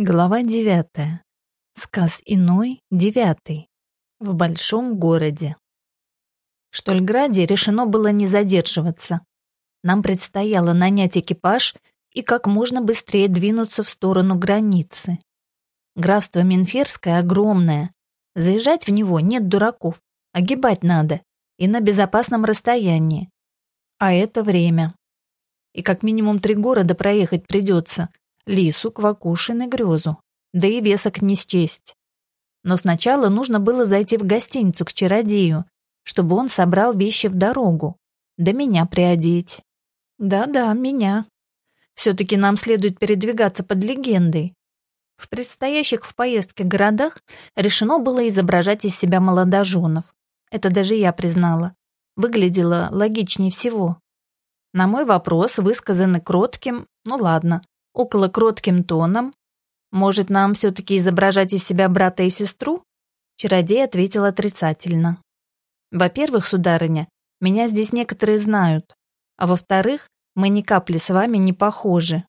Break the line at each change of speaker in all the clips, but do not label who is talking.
Глава девятая. Сказ иной, девятый. В большом городе. В Штольграде решено было не задерживаться. Нам предстояло нанять экипаж и как можно быстрее двинуться в сторону границы. Графство Минферское огромное. Заезжать в него нет дураков, огибать надо, и на безопасном расстоянии. А это время. И как минимум три города проехать придется, Лису, Квакушин и Грезу. Да и весок не счесть. Но сначала нужно было зайти в гостиницу к чародею, чтобы он собрал вещи в дорогу, да меня приодеть. Да-да, меня. Все-таки нам следует передвигаться под легендой. В предстоящих в поездке городах решено было изображать из себя молодоженов. Это даже я признала. Выглядело логичнее всего. На мой вопрос, высказанный кротким, ну ладно, около кротким тоном. «Может, нам все-таки изображать из себя брата и сестру?» Чародей ответил отрицательно. «Во-первых, сударыня, меня здесь некоторые знают, а во-вторых, мы ни капли с вами не похожи».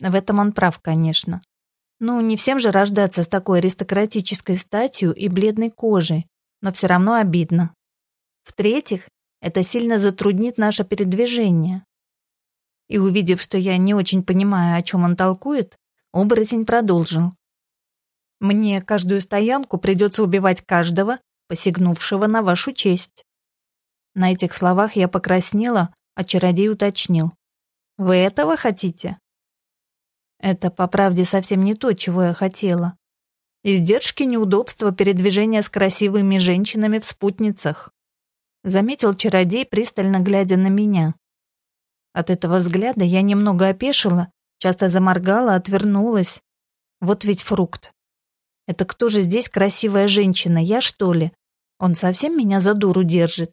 В этом он прав, конечно. Ну, не всем же рождаться с такой аристократической статью и бледной кожей, но все равно обидно. В-третьих, это сильно затруднит наше передвижение и, увидев, что я не очень понимаю, о чем он толкует, оборотень продолжил. «Мне каждую стоянку придется убивать каждого, посягнувшего на вашу честь». На этих словах я покраснела, а чародей уточнил. «Вы этого хотите?» Это, по правде, совсем не то, чего я хотела. Издержки неудобства передвижения с красивыми женщинами в спутницах. Заметил чародей, пристально глядя на меня. От этого взгляда я немного опешила, часто заморгала, отвернулась. Вот ведь фрукт. Это кто же здесь красивая женщина, я что ли? Он совсем меня за дуру держит?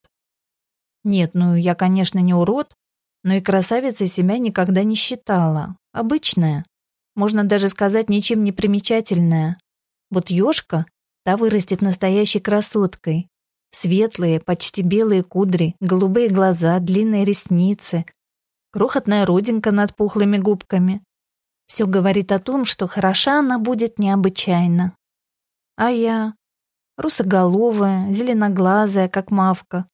Нет, ну я, конечно, не урод, но и красавицей себя никогда не считала. Обычная. Можно даже сказать, ничем не примечательная. Вот ёшка, та вырастет настоящей красоткой. Светлые, почти белые кудри, голубые глаза, длинные ресницы, крохотная родинка над пухлыми губками. Все говорит о том, что хороша она будет необычайно. А я? Русоголовая, зеленоглазая, как мавка.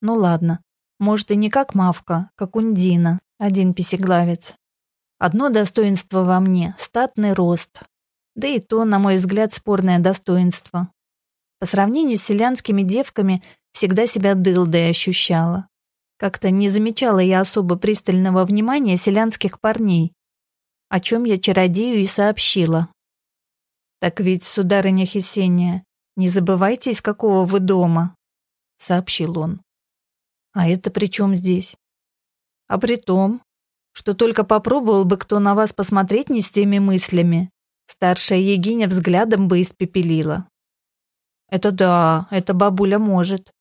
Ну ладно, может и не как мавка, как ундина, один писеглавец. Одно достоинство во мне — статный рост. Да и то, на мой взгляд, спорное достоинство. По сравнению с селянскими девками всегда себя дылдой ощущала. Как-то не замечала я особо пристального внимания селянских парней, о чем я чародею и сообщила. «Так ведь, сударыня Хесения, не забывайте, из какого вы дома», — сообщил он. «А это при чем здесь?» «А при том, что только попробовал бы кто на вас посмотреть не с теми мыслями, старшая Егиня взглядом бы испепелила». «Это да, это бабуля может.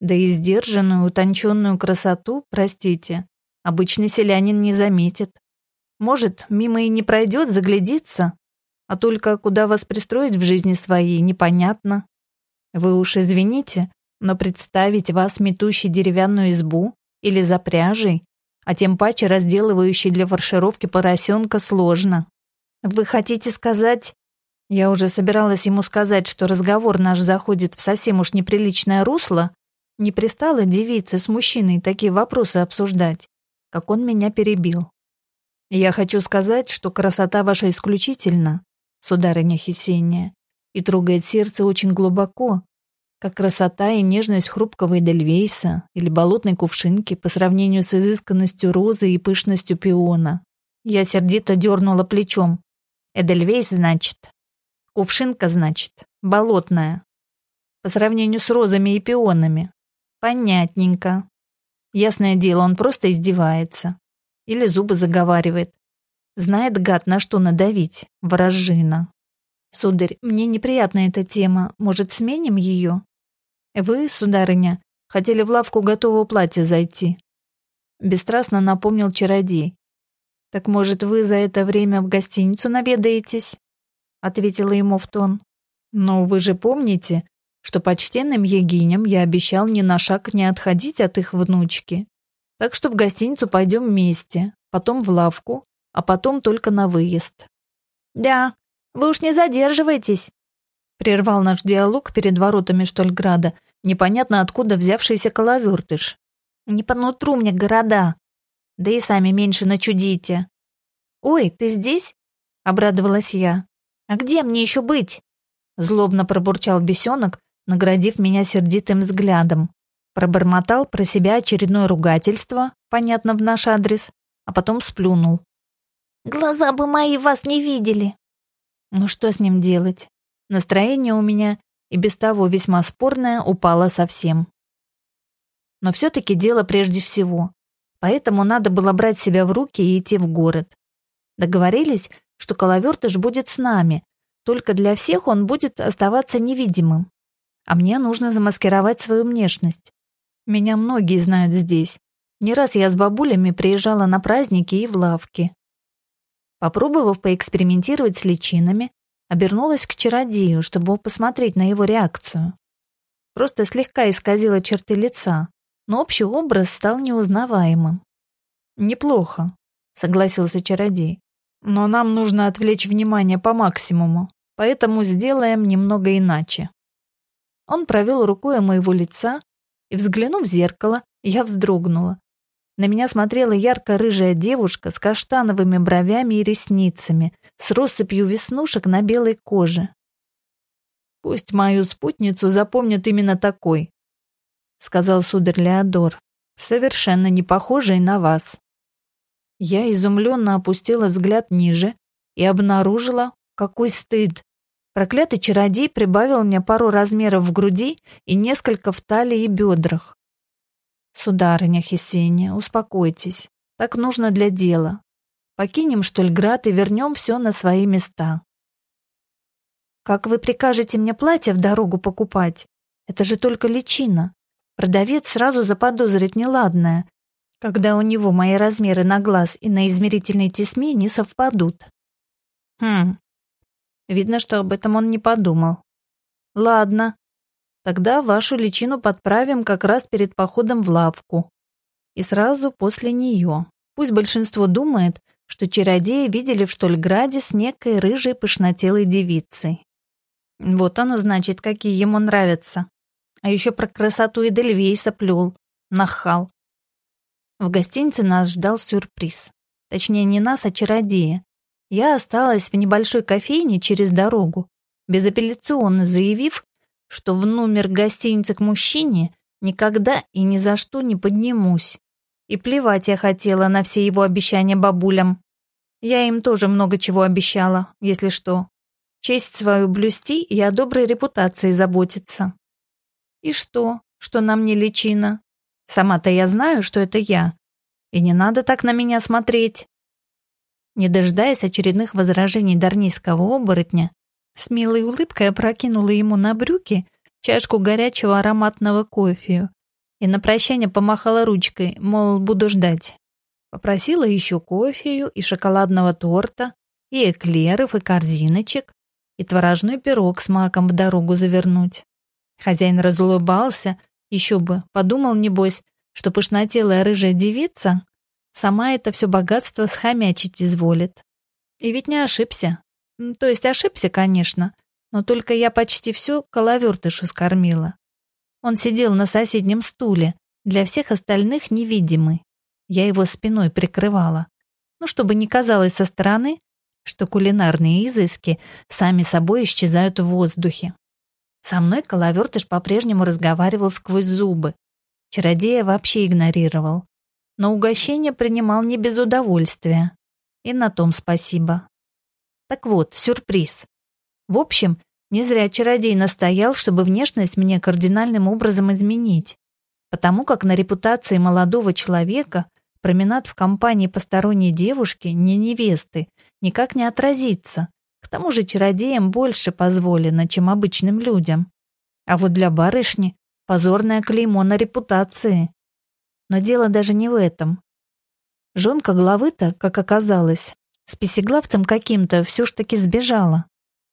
Да и сдержанную, утонченную красоту, простите, обычный селянин не заметит. Может, мимо и не пройдет, заглядится, а только куда вас пристроить в жизни своей, непонятно. Вы уж извините, но представить вас метущей деревянную избу или за пряжей, а тем паче разделывающей для фаршировки поросенка, сложно. Вы хотите сказать... Я уже собиралась ему сказать, что разговор наш заходит в совсем уж неприличное русло, не пристала девице с мужчиной такие вопросы обсуждать, как он меня перебил. Я хочу сказать, что красота ваша исключительна, сударыня Хесения, и трогает сердце очень глубоко, как красота и нежность хрупкого эдельвейса или болотной кувшинки по сравнению с изысканностью розы и пышностью пиона. Я сердито дернула плечом. Эдельвейс, значит. Кувшинка, значит. Болотная. По сравнению с розами и пионами. Понятненько. Ясное дело, он просто издевается. Или зубы заговаривает. Знает гад, на что надавить. Ворожина. Сударь, мне неприятна эта тема. Может, сменим ее? Вы, сударыня, хотели в лавку готового платья зайти. Бесстрастно напомнил чародей. Так, может, вы за это время в гостиницу наведаетесь? Ответила ему в тон. Но вы же помните, что почтенным егиням я обещал ни на шаг не отходить от их внучки. Так что в гостиницу пойдем вместе, потом в лавку, а потом только на выезд. Да, Вы уж не задерживайтесь!» Прервал наш диалог перед воротами Штольграда, непонятно откуда взявшийся коловертыш. «Не по нутру мне города, да и сами меньше начудите». «Ой, ты здесь?» — обрадовалась я. «А где мне еще быть?» Злобно пробурчал бесенок, наградив меня сердитым взглядом. Пробормотал про себя очередное ругательство, понятно, в наш адрес, а потом сплюнул. «Глаза бы мои вас не видели!» Ну что с ним делать? Настроение у меня и без того весьма спорное упало совсем. Но все-таки дело прежде всего. Поэтому надо было брать себя в руки и идти в город. Договорились, что Коловертыш будет с нами, только для всех он будет оставаться невидимым. А мне нужно замаскировать свою внешность. Меня многие знают здесь. Не раз я с бабулями приезжала на праздники и в лавки. Попробовав поэкспериментировать с личинами, обернулась к чародею, чтобы посмотреть на его реакцию. Просто слегка исказила черты лица, но общий образ стал неузнаваемым. «Неплохо», — согласился чародей. «Но нам нужно отвлечь внимание по максимуму, поэтому сделаем немного иначе». Он провел рукой моего лица, и, взглянув в зеркало, я вздрогнула. На меня смотрела ярко-рыжая девушка с каштановыми бровями и ресницами, с россыпью веснушек на белой коже. «Пусть мою спутницу запомнят именно такой», — сказал сударь Леодор, совершенно не похожий на вас. Я изумленно опустила взгляд ниже и обнаружила, какой стыд. Проклятый чародей прибавил мне пару размеров в груди и несколько в талии и бедрах. «Сударыня Хесения, успокойтесь. Так нужно для дела. Покинем Штольград и вернем все на свои места». «Как вы прикажете мне платье в дорогу покупать? Это же только личина. Продавец сразу заподозрит неладное, когда у него мои размеры на глаз и на измерительной тесьме не совпадут». «Хм, видно, что об этом он не подумал. Ладно, Тогда вашу личину подправим как раз перед походом в лавку. И сразу после нее. Пусть большинство думает, что чародеи видели в Штольграде с некой рыжей пышнотелой девицей. Вот оно значит, какие ему нравятся. А еще про красоту и Эдельвейса плел. Нахал. В гостинице нас ждал сюрприз. Точнее, не нас, а чародея. Я осталась в небольшой кофейне через дорогу, безапелляционно заявив, что в номер гостиницы к мужчине никогда и ни за что не поднимусь. И плевать я хотела на все его обещания бабулям. Я им тоже много чего обещала, если что. Честь свою блюсти и о доброй репутации заботиться. И что, что на мне личина? Сама-то я знаю, что это я. И не надо так на меня смотреть. Не дожидаясь очередных возражений дарнийского оборотня, с милой улыбкой опрокинула ему на брюки чашку горячего ароматного кофе и на прощание помахала ручкой, мол, буду ждать. Попросила еще кофею и шоколадного торта, и эклеров, и корзиночек, и творожной пирог с маком в дорогу завернуть. Хозяин разулыбался, еще бы, подумал, небось, что пышнотелая рыжая девица сама это все богатство схомячить изволит. И ведь не ошибся. То есть ошибся, конечно, но только я почти все коловертышу скормила. Он сидел на соседнем стуле, для всех остальных невидимый. Я его спиной прикрывала. Ну, чтобы не казалось со стороны, что кулинарные изыски сами собой исчезают в воздухе. Со мной коловертыш по-прежнему разговаривал сквозь зубы. Чародея вообще игнорировал. Но угощение принимал не без удовольствия. И на том спасибо. Так вот, сюрприз. В общем, не зря чародей настоял, чтобы внешность мне кардинальным образом изменить. Потому как на репутации молодого человека променад в компании посторонней девушки, не невесты, никак не отразится. К тому же чародеям больше позволено, чем обычным людям. А вот для барышни позорное клеймо на репутации. Но дело даже не в этом. Жонка главы-то, как оказалось, с песеглавцем каким-то все ж таки сбежала.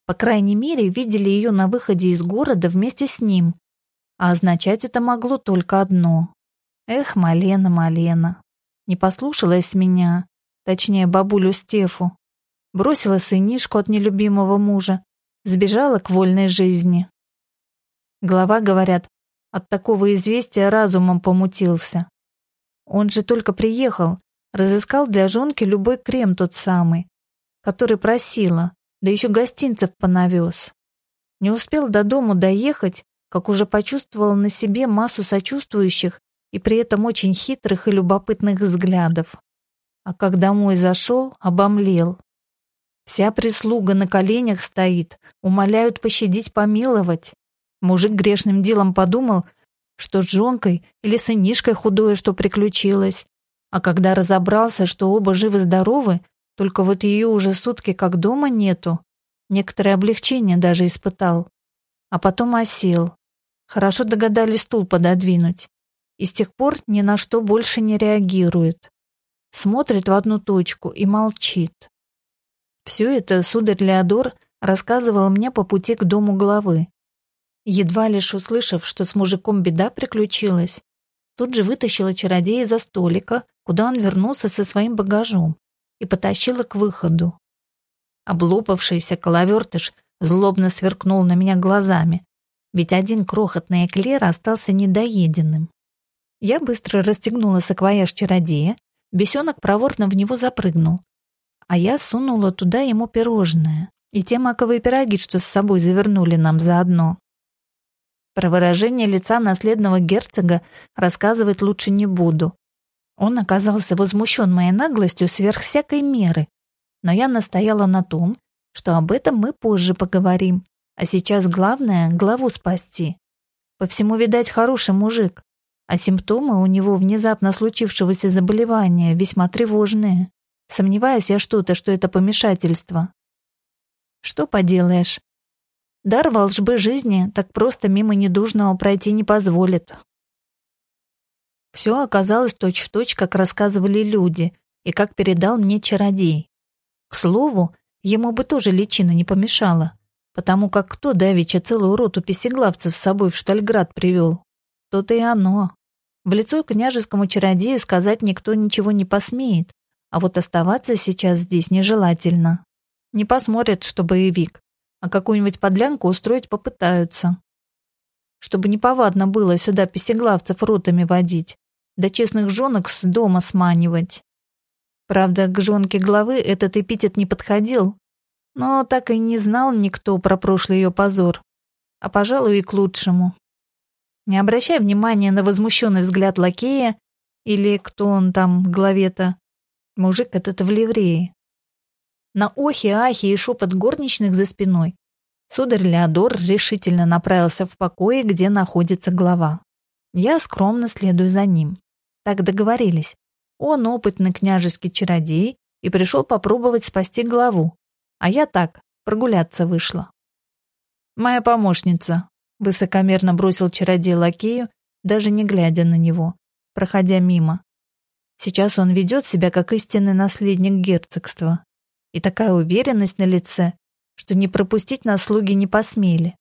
По крайней мере, видели ее на выходе из города вместе с ним. А означать это могло только одно. Эх, Малена, Малена. Не послушалась меня, точнее, бабулю Стефу. бросила сынишку от нелюбимого мужа, сбежала к вольной жизни. Глава, говорят, от такого известия разумом помутился. Он же только приехал, разыскал для жонки любой крем тот самый, который просила, да еще гостинцев понавез. Не успел до дому доехать, как уже почувствовал на себе массу сочувствующих и при этом очень хитрых и любопытных взглядов. А как домой зашел, обомлел. Вся прислуга на коленях стоит, умоляют пощадить, помиловать. Мужик грешным делом подумал, что с жонкой или сынишкой худое что приключилось. А когда разобрался, что оба живы-здоровы, только вот ее уже сутки как дома нету, некоторое облегчение даже испытал. А потом осел. Хорошо догадались стул пододвинуть. И с тех пор ни на что больше не реагирует. Смотрит в одну точку и молчит. Все это сударь Леодор рассказывал мне по пути к дому главы. Едва лишь услышав, что с мужиком беда приключилась, тут же вытащила чародея за столика, куда он вернулся со своим багажом, и потащила к выходу. Облопавшийся коловертыш злобно сверкнул на меня глазами, ведь один крохотный эклер остался недоеденным. Я быстро расстегнула саквояж чародея, бесенок проворно в него запрыгнул, а я сунула туда ему пирожное и те маковые пироги, что с собой завернули нам заодно. Про выражение лица наследного герцога рассказывать лучше не буду. Он оказался возмущен моей наглостью сверх всякой меры, но я настояла на том, что об этом мы позже поговорим, а сейчас главное — главу спасти. По всему, видать, хороший мужик, а симптомы у него внезапно случившегося заболевания весьма тревожные. Сомневаюсь я что-то, что это помешательство. Что поделаешь? Дар волжбы жизни так просто мимо недужного пройти не позволит. Все оказалось точь-в-точь, точь, как рассказывали люди, и как передал мне чародей. К слову, ему бы тоже личина не помешала, потому как кто давеча целую роту песеглавцев с собой в Штальград привел? То-то и оно. В лицо княжескому чародею сказать никто ничего не посмеет, а вот оставаться сейчас здесь нежелательно. Не посмотрят, что боевик, а какую-нибудь подлянку устроить попытаются. Чтобы неповадно было сюда песеглавцев ротами водить, да честных жонок с дома сманивать. Правда, к жонке главы этот эпитет не подходил, но так и не знал никто про прошлый ее позор, а, пожалуй, и к лучшему. Не обращая внимания на возмущенный взгляд лакея, или кто он там в главе-то, Мужик этот в ливрее. На охи-ахи и шепот горничных за спиной сударь Леодор решительно направился в покое, где находится глава. Я скромно следую за ним. Так договорились. Он опытный княжеский чародей и пришел попробовать спасти главу. А я так, прогуляться вышла. «Моя помощница», — высокомерно бросил чародей лакею, даже не глядя на него, проходя мимо. Сейчас он ведет себя как истинный наследник герцогства. И такая уверенность на лице, что не пропустить на слуги не посмели.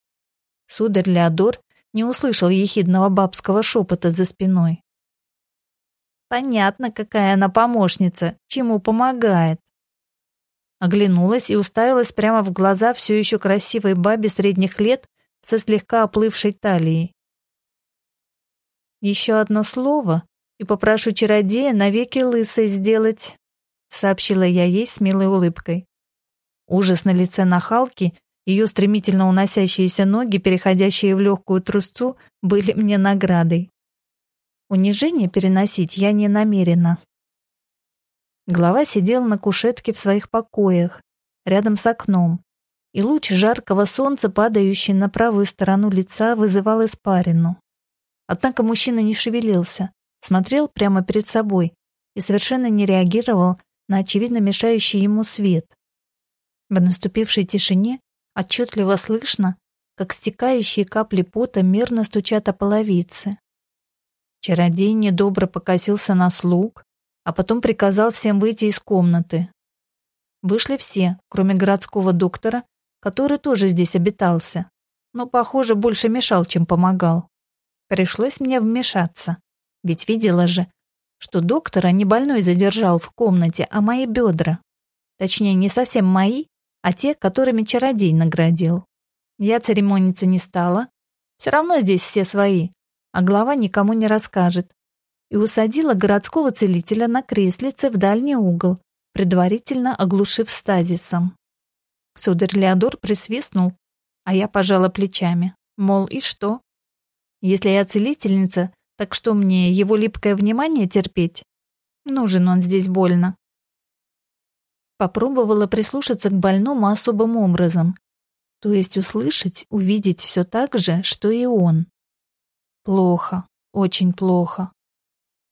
Сударь Леодор не услышал ехидного бабского шепота за спиной. Понятно, какая она помощница, чему помогает. Оглянулась и уставилась прямо в глаза все еще красивой бабе средних лет со слегка оплывшей талией. Еще одно слово, и попрошу чародея навеки лысой сделать», — сообщила я ей с милой улыбкой. Ужас на лице нахалки, ее стремительно уносящиеся ноги, переходящие в легкую трусцу, были мне наградой. Унижение переносить я не намерена. Глава сидел на кушетке в своих покоях, рядом с окном, и луч жаркого солнца, падающий на правую сторону лица, вызывал испарину. Однако мужчина не шевелился, смотрел прямо перед собой и совершенно не реагировал на очевидно мешающий ему свет. В наступившей тишине отчетливо слышно, как стекающие капли пота мерно стучат о половице. Чародей недобро покосился на слуг, а потом приказал всем выйти из комнаты. Вышли все, кроме городского доктора, который тоже здесь обитался, но, похоже, больше мешал, чем помогал. Пришлось мне вмешаться. Ведь видела же, что доктора не больной задержал в комнате, а мои бедра. Точнее, не совсем мои, а те, которыми чародей наградил. Я церемониться не стала. Все равно здесь все свои, а глава никому не расскажет. И усадила городского целителя на креслице в дальний угол, предварительно оглушив стазисом. Сударь Леодор присвистнул, а я пожала плечами. Мол, и что? Если я целительница, так что мне его липкое внимание терпеть? Нужен он здесь больно. Попробовала прислушаться к больному особым образом, то есть услышать, увидеть все так же, что и он. Плохо, очень плохо.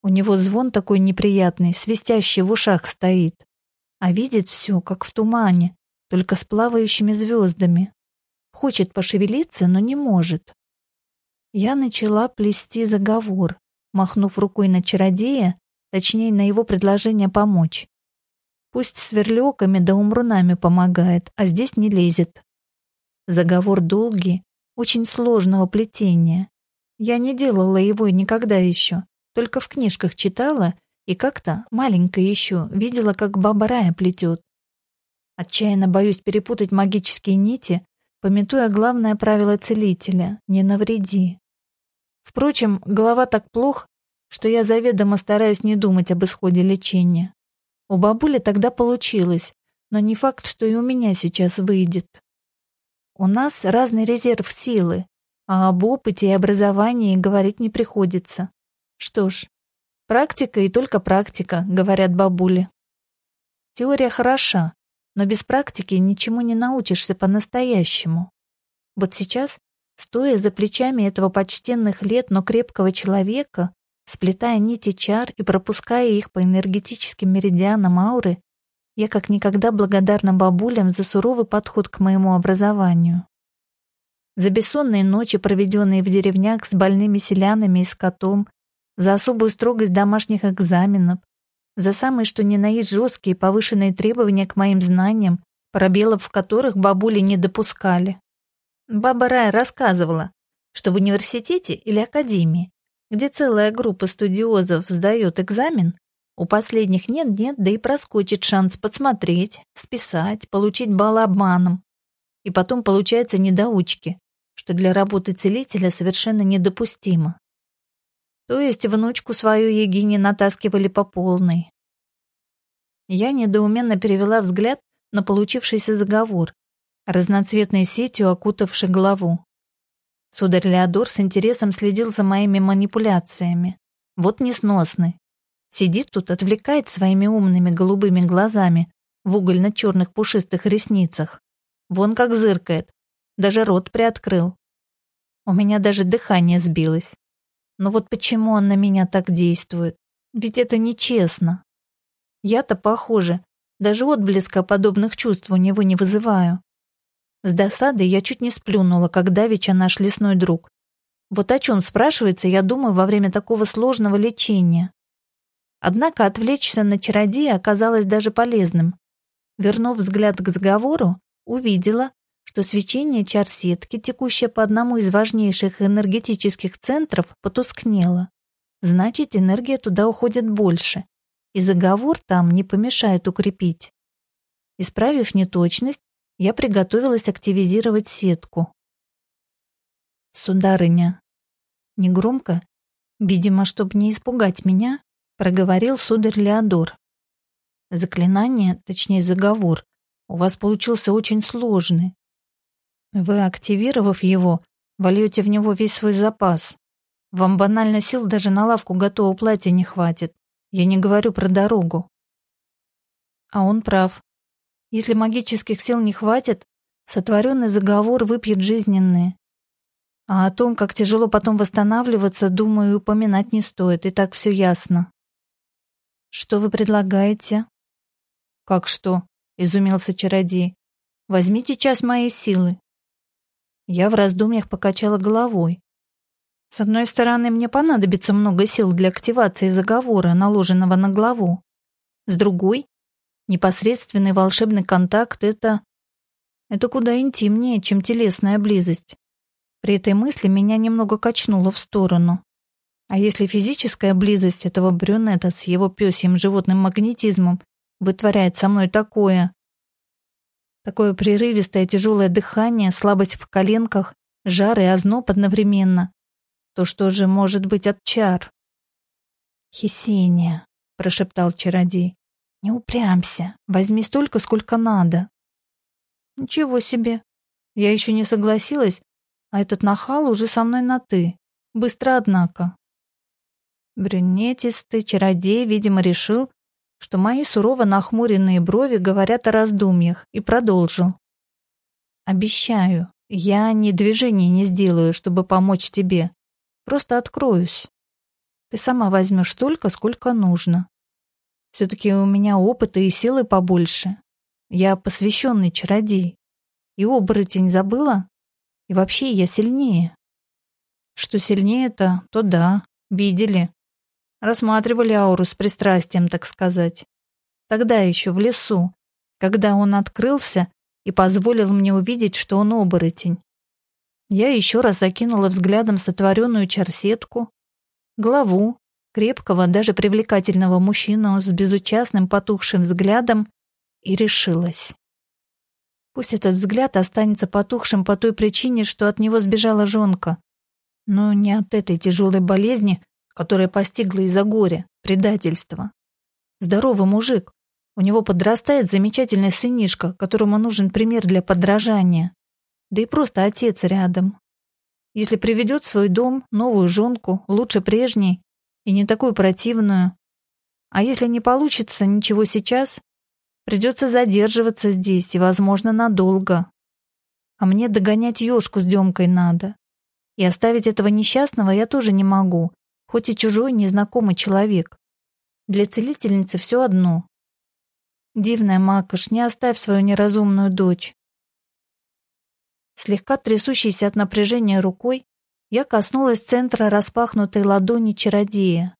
У него звон такой неприятный, свистящий в ушах стоит, а видит все, как в тумане, только с плавающими звездами. Хочет пошевелиться, но не может. Я начала плести заговор, махнув рукой на чародея, точнее, на его предложение помочь. Пусть сверлёками да умрунами помогает, а здесь не лезет. Заговор долгий, очень сложного плетения. Я не делала его никогда еще, только в книжках читала и как-то, маленькая еще, видела, как баба Рая плетет. Отчаянно боюсь перепутать магические нити, пометуя главное правило целителя — не навреди. Впрочем, голова так плох, что я заведомо стараюсь не думать об исходе лечения. У бабули тогда получилось, но не факт, что и у меня сейчас выйдет. У нас разный резерв силы, а об опыте и образовании говорить не приходится. Что ж, практика и только практика, говорят бабули. Теория хороша, но без практики ничему не научишься по-настоящему. Вот сейчас, стоя за плечами этого почтенных лет, но крепкого человека, сплетая нити чар и пропуская их по энергетическим меридианам ауры, я как никогда благодарна бабулям за суровый подход к моему образованию. За бессонные ночи, проведенные в деревнях с больными селянами и скотом, за особую строгость домашних экзаменов, за самые что ни на есть жесткие повышенные требования к моим знаниям, пробелов в которых бабули не допускали. Баба Рая рассказывала, что в университете или академии, где целая группа студиозов сдает экзамен, у последних нет-нет, да и проскочит шанс подсмотреть, списать, получить балл обманом. И потом получаются недоучки, что для работы целителя совершенно недопустимо. То есть внучку свою Егине натаскивали по полной. Я недоуменно перевела взгляд на получившийся заговор, разноцветной сетью окутавший голову. Сударь Леодор с интересом следил за моими манипуляциями. Вот несносный. Сидит тут, отвлекает своими умными голубыми глазами в угольно-черных пушистых ресницах. Вон как зыркает. Даже рот приоткрыл. У меня даже дыхание сбилось. Но вот почему он на меня так действует? Ведь это нечестно. Я-то, похоже, даже отблеска подобных чувств у него не вызываю. С досадой я чуть не сплюнула, как давеча наш лесной друг. Вот о чем, спрашивается, я думаю во время такого сложного лечения. Однако отвлечься на чародея оказалось даже полезным. Вернув взгляд к заговору, увидела, что свечение чар-сетки, текущее по одному из важнейших энергетических центров, потускнело. Значит, энергия туда уходит больше, и заговор там не помешает укрепить. Исправив неточность, я приготовилась активизировать сетку. «Сударыня», негромко, видимо, чтобы не испугать меня, проговорил сударь Леодор. Заклинание, точнее заговор, у вас получился очень сложный. Вы, активировав его, вольете в него весь свой запас. Вам банально сил даже на лавку готового платья не хватит. Я не говорю про дорогу. А он прав. Если магических сил не хватит, сотворенный заговор выпьет жизненные. А о том, как тяжело потом восстанавливаться, думаю, упоминать не стоит, и так все ясно. Что вы предлагаете? Как что? Изумился чародей. Возьмите часть моей силы. Я в раздумьях покачала головой. С одной стороны, мне понадобится много сил для активации заговора, наложенного на главу. С другой, непосредственный волшебный контакт — это... Это куда интимнее, чем телесная близость. При этой мысли меня немного качнуло в сторону. А если физическая близость этого брюнета с его пёсьим животным магнетизмом вытворяет со мной такое? Такое прерывистое тяжелое дыхание, слабость в коленках, жар и озноб одновременно. То что же может быть от чар? «Хесения», — прошептал чародей, — «не упрямся, возьми столько, сколько надо». «Ничего себе! Я еще не согласилась, а этот нахал уже со мной на «ты». Быстро, однако». Брюнетистый чародей, видимо, решил, что мои сурово нахмуренные брови говорят о раздумьях, и продолжил. «Обещаю, я ни движения не сделаю, чтобы помочь тебе. Просто откроюсь. Ты сама возьмешь столько, сколько нужно. Все-таки у меня опыта и силы побольше. Я посвященный чародей. И оборотень забыла? И вообще я сильнее. Что сильнее-то, то да, видели. Рассматривали ауру с пристрастием, так сказать. Тогда еще в лесу, когда он открылся и позволил мне увидеть, что он оборотень. Я еще раз закинула взглядом сотворенную чарсетку, главу, крепкого, даже привлекательного мужчину с безучастным потухшим взглядом и решилась. Пусть этот взгляд останется потухшим по той причине, что от него сбежала жонка, но не от этой тяжелой болезни, которое постигло из-за горя, предательства. Здоровый мужик. У него подрастает замечательный сынишка, которому нужен пример для подражания. Да и просто отец рядом. Если приведет в свой дом новую жонку, лучше прежней, и не такую противную. А если не получится ничего сейчас, придется задерживаться здесь и, возможно, надолго. А мне догонять ёшку с Демкой надо. И оставить этого несчастного я тоже не могу, хоть и чужой незнакомый человек. Для целительницы все одно. Дивная Макаш, не оставь свою неразумную дочь. Слегка трясущейся от напряжения рукой, я коснулась центра распахнутой ладони чародея.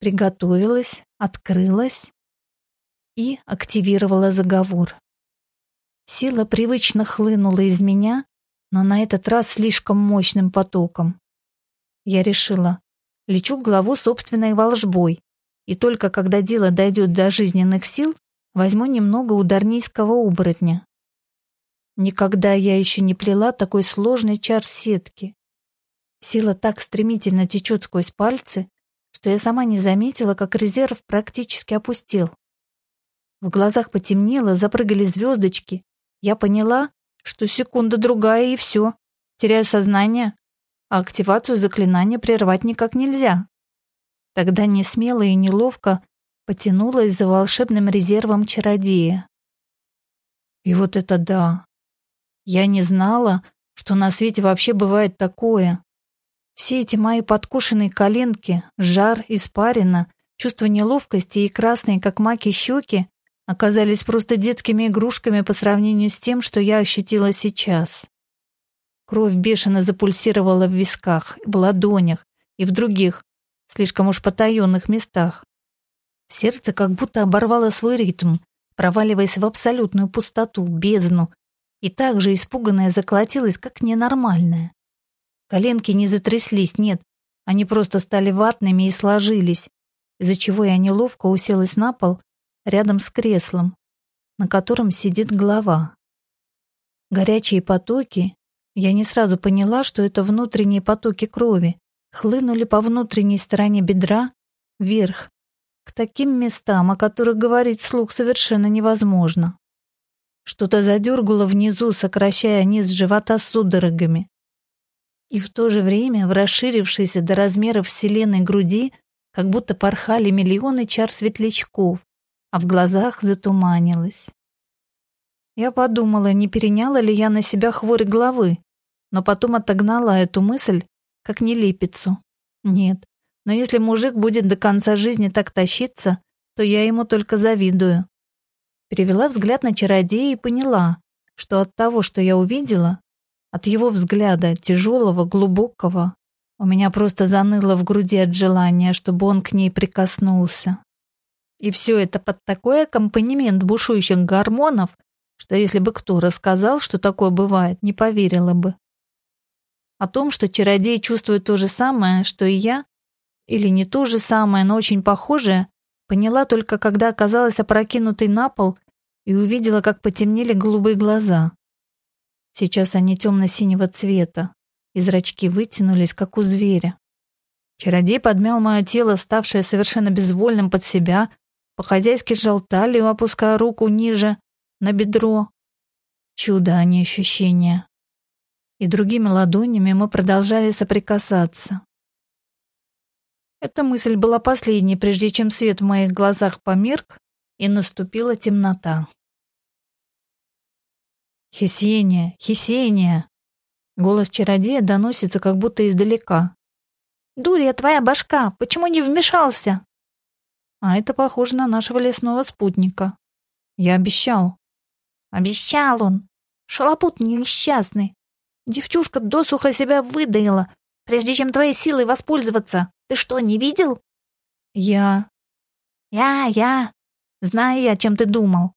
Приготовилась, открылась и активировала заговор. Сила привычно хлынула из меня, но на этот раз слишком мощным потоком. Я решила, лечу к главу собственной волжбой, и только когда дело дойдет до жизненных сил, возьму немного ударнийского оборотня. Никогда я еще не плела такой сложной чар-сетки. Сила так стремительно течет сквозь пальцы, что я сама не заметила, как резерв практически опустил. В глазах потемнело, запрыгали звездочки. Я поняла, что секунда-другая и все. Теряю сознание, а активацию заклинания прервать никак нельзя. Тогда не смело и неловко потянулась за волшебным резервом чародея. И вот это да! Я не знала, что на свете вообще бывает такое. Все эти мои подкушенные коленки, жар, испарина, чувство неловкости и красные, как маки, щеки оказались просто детскими игрушками по сравнению с тем, что я ощутила сейчас. Кровь бешено запульсировала в висках, в ладонях и в других, слишком уж потаенных местах. Сердце как будто оборвало свой ритм, проваливаясь в абсолютную пустоту, бездну, и так же испуганное заколотилось, как ненормальное. Коленки не затряслись, нет, они просто стали ватными и сложились, из-за чего я неловко уселась на пол рядом с креслом, на котором сидит голова. Горячие потоки, я не сразу поняла, что это внутренние потоки крови, хлынули по внутренней стороне бедра вверх, к таким местам, о которых говорить вслух совершенно невозможно. Что-то задергало внизу, сокращая низ живота судорогами. И в то же время в расширившейся до размеров вселенной груди как будто порхали миллионы чар светлячков, а в глазах затуманилось. Я подумала, не переняла ли я на себя хворь головы, но потом отогнала эту мысль, как нелепицу. Нет, но если мужик будет до конца жизни так тащиться, то я ему только завидую. Перевела взгляд на чародея и поняла, что от того, что я увидела, от его взгляда, тяжелого, глубокого, у меня просто заныло в груди от желания, чтобы он к ней прикоснулся. И все это под такой аккомпанемент бушующих гормонов, что если бы кто рассказал, что такое бывает, не поверила бы. О том, что чародей чувствует то же самое, что и я, или не то же самое, но очень похожее, Поняла только, когда оказалась опрокинутой на пол и увидела, как потемнели голубые глаза. Сейчас они темно-синего цвета, и зрачки вытянулись, как у зверя. Чародей подмял мое тело, ставшее совершенно безвольным под себя, по-хозяйски сжал талию, опуская руку ниже, на бедро. Чудо, а не ощущение. И другими ладонями мы продолжали соприкасаться. Эта мысль была последней, прежде чем свет в моих глазах померк, и наступила темнота. «Хесения! Хесения!» Голос чародея доносится как будто издалека. «Дурия, твоя башка! Почему не вмешался?» А это похоже на нашего лесного спутника. Я обещал. Обещал он. Шалопут несчастный. Девчушка досуха себя выдаила, прежде чем твоей силой воспользоваться. Ты что, не видел? Я... Я, я. Знаю я, чем ты думал.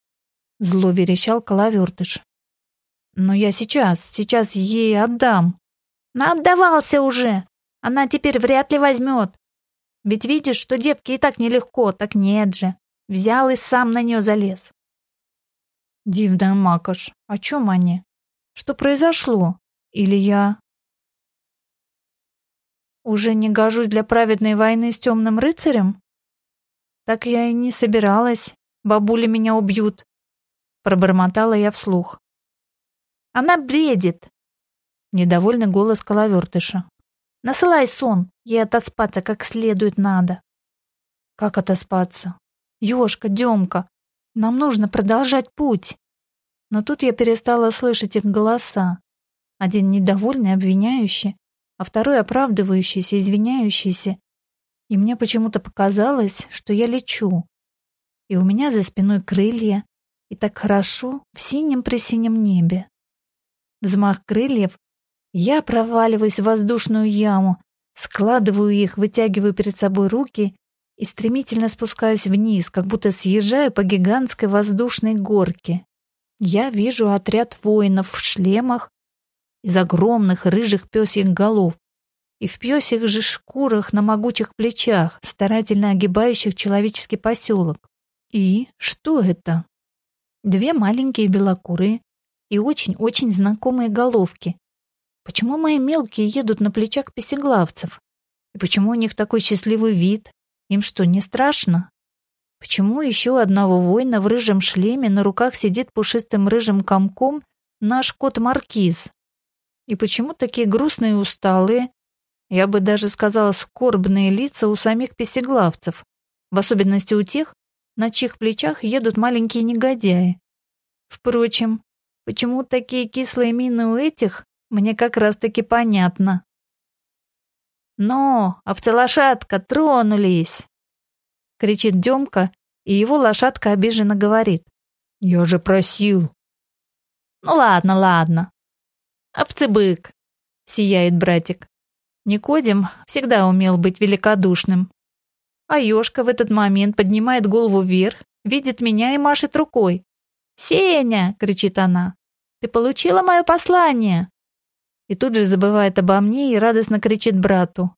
Зло верещал коловертыш. Но я сейчас, сейчас ей отдам. Отдавался уже. Она теперь вряд ли возьмет. Ведь видишь, что девке и так нелегко, так нет же. Взял и сам на нее залез. Дивная макаш, о чем они? Что произошло? Или я... Уже не гожусь для праведной войны с темным рыцарем? Так я и не собиралась. Бабули меня убьют. Пробормотала я вслух. Она бредит. Недовольный голос коловертыша. Насылай сон, ей отоспаться как следует надо. Как отоспаться? Ёшка, Демка, нам нужно продолжать путь. Но тут я перестала слышать их голоса. Один недовольный, обвиняющий, а второй оправдывающийся, извиняющийся. И мне почему-то показалось, что я лечу. И у меня за спиной крылья, и так хорошо в синем-пресинем небе. Взмах крыльев, я проваливаюсь в воздушную яму, складываю их, вытягиваю перед собой руки и стремительно спускаюсь вниз, как будто съезжаю по гигантской воздушной горке. Я вижу отряд воинов в шлемах, из огромных рыжих пёсьих голов и в пёсьих же шкурах на могучих плечах, старательно огибающих человеческий поселок. И что это? Две маленькие белокурые и очень-очень знакомые головки. Почему мои мелкие едут на плечах песеглавцев? И почему у них такой счастливый вид? Им что, не страшно? Почему еще одного воина в рыжем шлеме на руках сидит пушистым рыжим комком наш кот-маркиз? И почему такие грустные и усталые, я бы даже сказала скорбные лица у самих песеглавцев, в особенности у тех, на чьих плечах едут маленькие негодяи. Впрочем, почему такие кислые мины у этих, мне как раз-таки понятно. «Но, овцы-лошадка, тронулись!» — кричит Демка, и его лошадка обиженно говорит. «Я же просил!» «Ну ладно, ладно, «Овцебык!» — сияет братик. Никодим всегда умел быть великодушным. А ёшка в этот момент поднимает голову вверх, видит меня и машет рукой. «Сеня!» — кричит она. «Ты получила мое послание!» И тут же забывает обо мне и радостно кричит брату.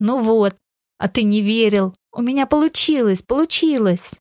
«Ну вот, а ты не верил. У меня получилось, получилось!»